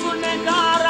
su negar